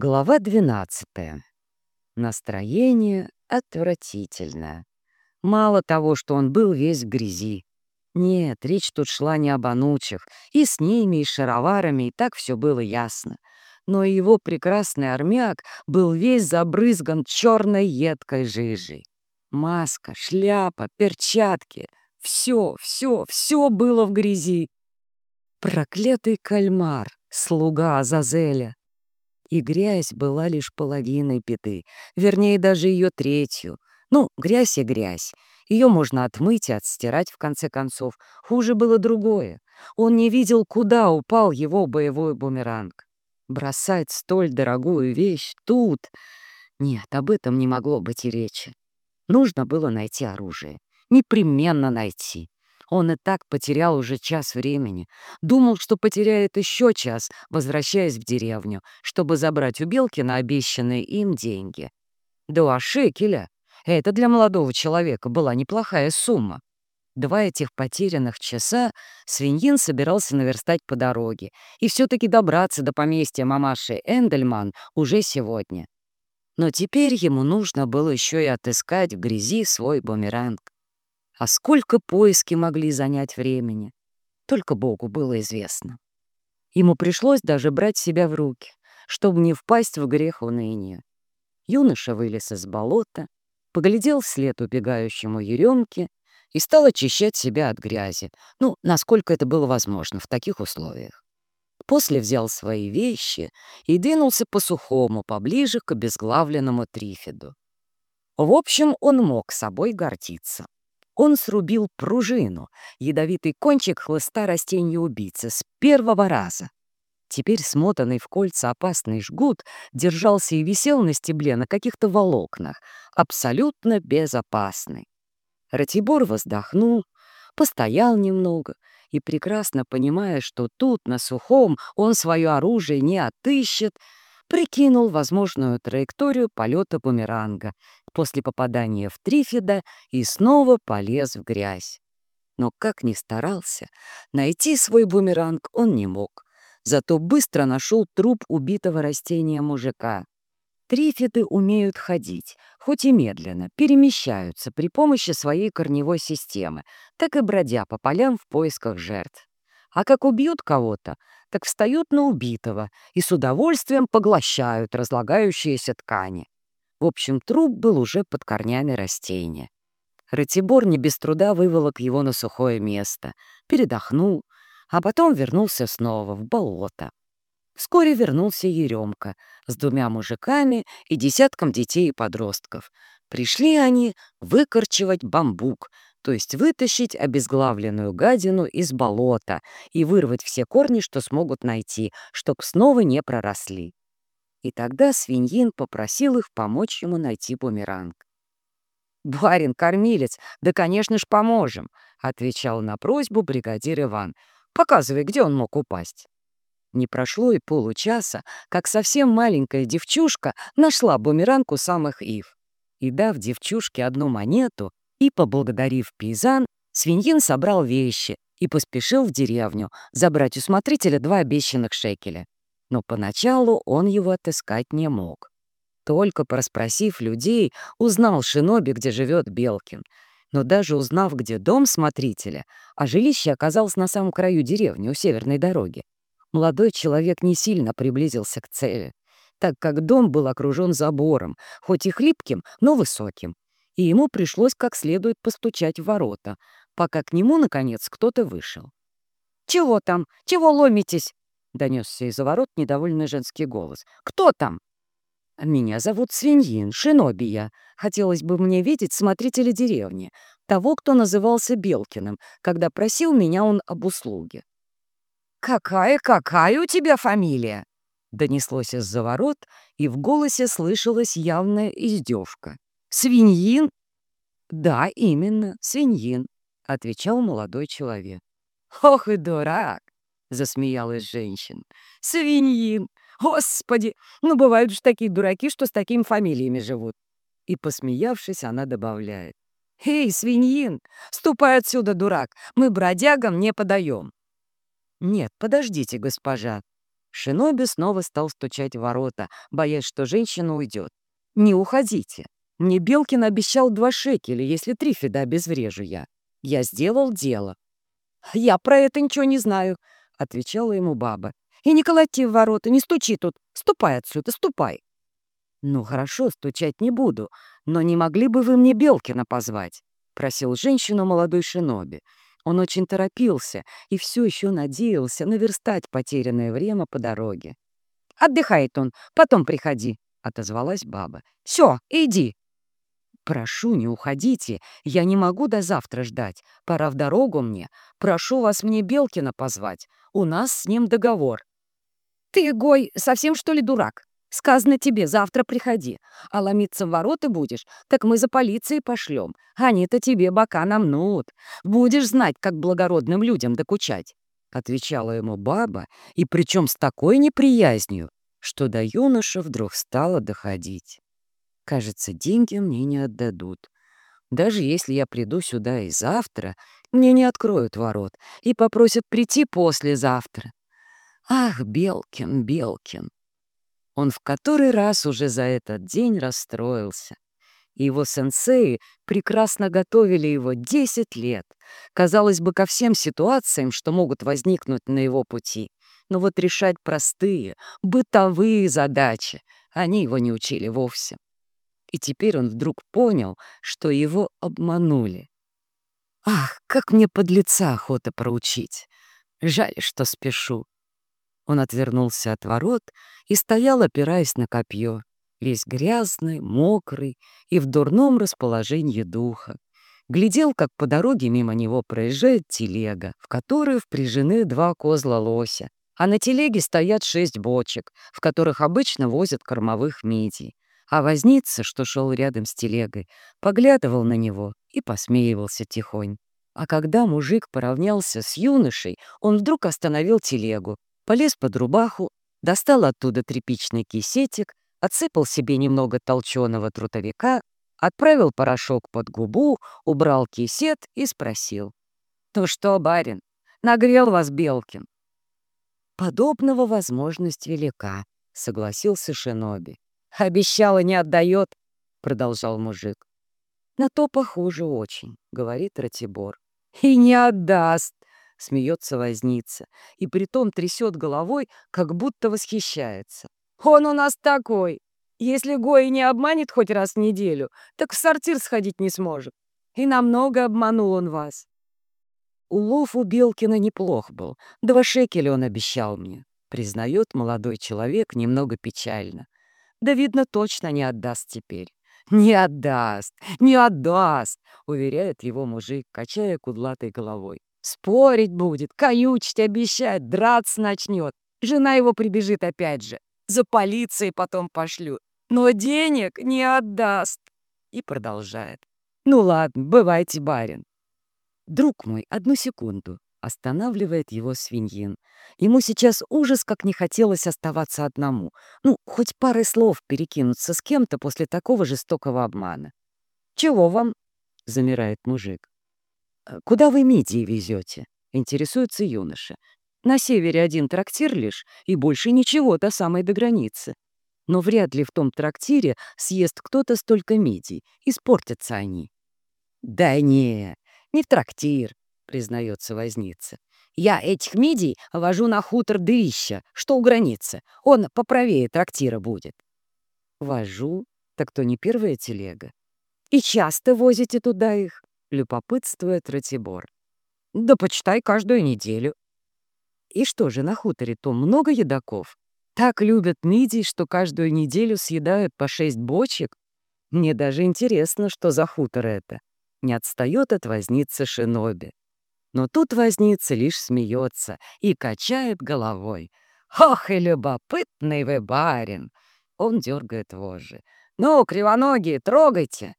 Глава 12. Настроение отвратительное. Мало того, что он был весь в грязи. Нет, речь тут шла не об анучих. И с ними, и с шароварами, и так все было ясно. Но его прекрасный армяк был весь забрызган черной едкой жижей. Маска, шляпа, перчатки — все, все, все было в грязи. Проклятый кальмар, слуга Азазеля. И грязь была лишь половиной беды, вернее, даже ее третью. Ну, грязь и грязь. Ее можно отмыть и отстирать, в конце концов. Хуже было другое. Он не видел, куда упал его боевой бумеранг. Бросать столь дорогую вещь тут... Нет, об этом не могло быть и речи. Нужно было найти оружие. Непременно найти. Он и так потерял уже час времени. Думал, что потеряет еще час, возвращаясь в деревню, чтобы забрать у Белкина обещанные им деньги. Два шекеля. Это для молодого человека была неплохая сумма. Два этих потерянных часа свиньин собирался наверстать по дороге и все-таки добраться до поместья мамаши Эндельман уже сегодня. Но теперь ему нужно было еще и отыскать в грязи свой бумеранг. А сколько поиски могли занять времени, только Богу было известно. Ему пришлось даже брать себя в руки, чтобы не впасть в грех уныния. Юноша вылез из болота, поглядел вслед убегающему еремке и стал очищать себя от грязи, ну, насколько это было возможно в таких условиях. После взял свои вещи и двинулся по сухому, поближе к обезглавленному Трифиду. В общем, он мог собой гордиться. Он срубил пружину, ядовитый кончик хлыста растения-убийцы с первого раза. Теперь смотанный в кольца опасный жгут держался и висел на стебле на каких-то волокнах, абсолютно безопасный. Ратибор воздохнул, постоял немного и, прекрасно понимая, что тут, на сухом, он свое оружие не отыщет, прикинул возможную траекторию полета бумеранга после попадания в Трифида и снова полез в грязь. Но как ни старался, найти свой бумеранг он не мог. Зато быстро нашел труп убитого растения мужика. Трифиды умеют ходить, хоть и медленно, перемещаются при помощи своей корневой системы, так и бродя по полям в поисках жертв. А как убьют кого-то, так встают на убитого и с удовольствием поглощают разлагающиеся ткани. В общем, труп был уже под корнями растения. Ратибор не без труда выволок его на сухое место, передохнул, а потом вернулся снова в болото. Вскоре вернулся Еремка с двумя мужиками и десятком детей и подростков. Пришли они выкорчевать бамбук, то есть вытащить обезглавленную гадину из болота и вырвать все корни, что смогут найти, чтоб снова не проросли. И тогда свиньин попросил их помочь ему найти бумеранг. «Барин, кормилец, да, конечно ж, поможем», — отвечал на просьбу бригадир Иван. «Показывай, где он мог упасть». Не прошло и получаса, как совсем маленькая девчушка нашла бумеранг у самых ив. И дав девчушке одну монету и поблагодарив пейзан, свиньин собрал вещи и поспешил в деревню забрать у смотрителя два обещанных шекеля но поначалу он его отыскать не мог. Только проспросив людей, узнал Шиноби, где живет Белкин. Но даже узнав, где дом смотрителя, а жилище оказалось на самом краю деревни у северной дороги, молодой человек не сильно приблизился к цели, так как дом был окружен забором, хоть и хлипким, но высоким, и ему пришлось как следует постучать в ворота, пока к нему, наконец, кто-то вышел. «Чего там? Чего ломитесь?» — донесся из-за ворот недовольный женский голос. «Кто там?» «Меня зовут Свиньин, Шинобия. Хотелось бы мне видеть смотрителя деревни, того, кто назывался Белкиным, когда просил меня он об услуге». «Какая-какая у тебя фамилия?» Донеслось из-за ворот, и в голосе слышалась явная издевка. «Свиньин?» «Да, именно, свиньин», — отвечал молодой человек. «Ох и дурак! — засмеялась женщина. «Свиньин! Господи! Ну, бывают же такие дураки, что с такими фамилиями живут!» И, посмеявшись, она добавляет. «Эй, свиньин! Ступай отсюда, дурак! Мы бродягам не подаем!» «Нет, подождите, госпожа!» Шиноби снова стал стучать в ворота, боясь, что женщина уйдет. «Не уходите. Мне Белкин обещал два шекеля, если три фида обезврежу я. Я сделал дело». «Я про это ничего не знаю», — отвечала ему баба. «И не колоти в ворота, не стучи тут. Ступай отсюда, ступай». «Ну хорошо, стучать не буду, но не могли бы вы мне Белкина позвать?» — просил женщину молодой шиноби. Он очень торопился и все еще надеялся наверстать потерянное время по дороге. «Отдыхает он, потом приходи», — отозвалась баба. «Все, иди». «Прошу, не уходите, я не могу до завтра ждать. Пора в дорогу мне. Прошу вас мне Белкина позвать. У нас с ним договор». «Ты, Гой, совсем что ли дурак? Сказано тебе, завтра приходи. А ломиться в ворота будешь, так мы за полицией пошлем. Они-то тебе бока намнут. Будешь знать, как благородным людям докучать. Отвечала ему баба, и причем с такой неприязнью, что до юноша вдруг стало доходить. Кажется, деньги мне не отдадут. Даже если я приду сюда и завтра, мне не откроют ворот и попросят прийти послезавтра. Ах, Белкин, Белкин! Он в который раз уже за этот день расстроился. Его сенсеи прекрасно готовили его 10 лет. Казалось бы, ко всем ситуациям, что могут возникнуть на его пути. Но вот решать простые, бытовые задачи они его не учили вовсе. И теперь он вдруг понял, что его обманули. Ах, как мне под лица охота проучить. Жаль, что спешу. Он отвернулся от ворот и стоял, опираясь на копье, весь грязный, мокрый и в дурном расположении духа. Глядел, как по дороге мимо него проезжает телега, в которую впряжены два козла лося, а на телеге стоят шесть бочек, в которых обычно возят кормовых мидий. А возница, что шел рядом с телегой, поглядывал на него и посмеивался тихонь. А когда мужик поравнялся с юношей, он вдруг остановил телегу полез под рубаху, достал оттуда тряпичный кисетик, отсыпал себе немного толченого трутовика, отправил порошок под губу, убрал кисет и спросил. «Ну что, барин, нагрел вас Белкин?» «Подобного возможность велика», — согласился Шиноби. «Обещала, не отдает», — продолжал мужик. «На то похоже очень», — говорит Ратибор. «И не отдаст», — смеется возница, и притом трясет головой, как будто восхищается. «Он у нас такой! Если Гои не обманет хоть раз в неделю, так в сортир сходить не сможет. И намного обманул он вас». Улов у Белкина неплох был. Два шекеля он обещал мне, признает молодой человек немного печально. Да, видно, точно не отдаст теперь. «Не отдаст! Не отдаст!» — уверяет его мужик, качая кудлатой головой. Спорить будет, каючить обещает, драться начнет. Жена его прибежит опять же. За полицией потом пошлют. Но денег не отдаст. И продолжает. Ну ладно, бывайте, барин. Друг мой, одну секунду. Останавливает его свиньин. Ему сейчас ужас, как не хотелось оставаться одному. Ну, хоть парой слов перекинуться с кем-то после такого жестокого обмана. «Чего вам?» — замирает мужик. Э, «Куда вы мидии везете?» — интересуется юноша. «На севере один трактир лишь, и больше ничего до самой до границы. Но вряд ли в том трактире съест кто-то столько мидий, испортятся они». «Да не, не в трактир», — признается возница. «Я этих мидий вожу на хутор Дыища, что у границы. Он поправее трактира будет». «Вожу? Так то не первая телега. И часто возите туда их?» — любопытствует Ратибор. «Да почитай каждую неделю». И что же, на хуторе-то много едоков? Так любят мидий, что каждую неделю съедают по шесть бочек? Мне даже интересно, что за хутор это. Не отстает от возницы Шиноби. Но тут возница лишь смеется и качает головой. «Ох и любопытный вы барин!» Он дергает вожжи. «Ну, кривоногие, трогайте!»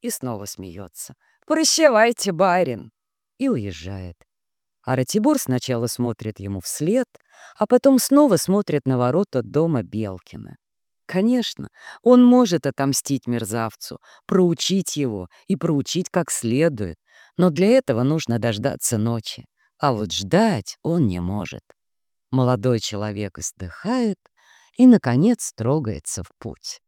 И снова смеется. «Прощавайте, барин!» и уезжает. А сначала смотрит ему вслед, а потом снова смотрит на ворота дома Белкина. Конечно, он может отомстить мерзавцу, проучить его и проучить как следует, но для этого нужно дождаться ночи, а вот ждать он не может. Молодой человек издыхает и, наконец, трогается в путь.